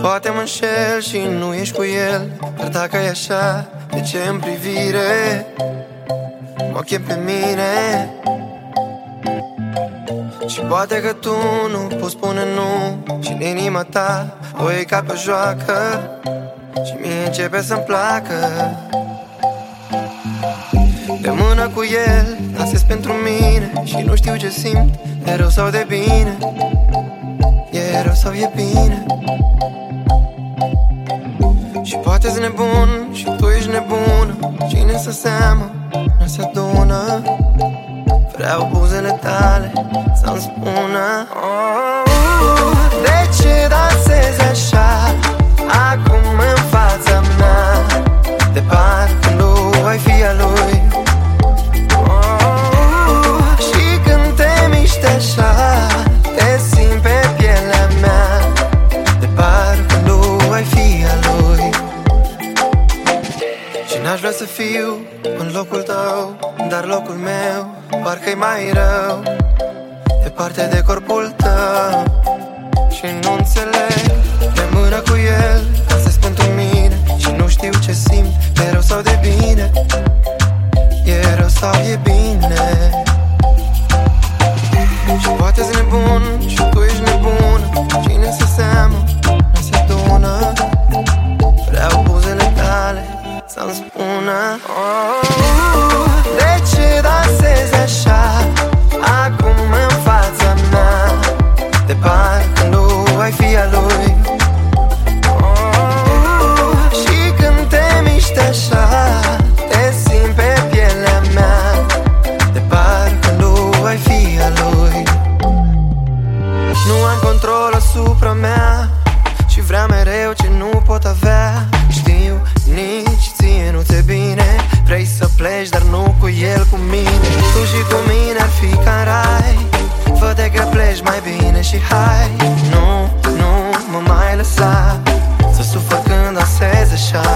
Poate mă înșel și nu ești cu el Dar dacă e așa, de ce în privire? Mă chem pe mine. Și poate că tu nu poți spune nu Și în inima ta o e ca pe joacă Și mie începe să-mi placă. De mână cu el, dansez pentru mine Și nu știu ce simt, de rău sau de bine. E rău sau e bine. Și poate nebun și tu ești nebună. Cine să seamă, nu se adună. Vreau buzele tale să-mi spună oh, De ce dansezi Și n-aș vrea să fiu în locul tău Dar locul meu parcă-i mai rău. Departe de corpul tău Și nu înțeleg. De mână cu el Asta pentru mine Și nu știu ce simt De rău sau de bine? E rău sau e bine? Și poate zi nebun Și Să-mi spună. Oh, De ce dansezi așa Acum în fața mea. De parcă nu ai fi a lui. Oh, Și când te miști așa Te simt pe pielea mea. De parcă nu ai fi a lui. Nu am control asupra mea Și vrea mereu ce nu pot avea pleci, dar nu cu el, cu mine. Tu și cu mine ar fi ca rai. Fă că pleci mai bine și hai. Nu, nu mă mai lăsa Să sufăr când dansezi așa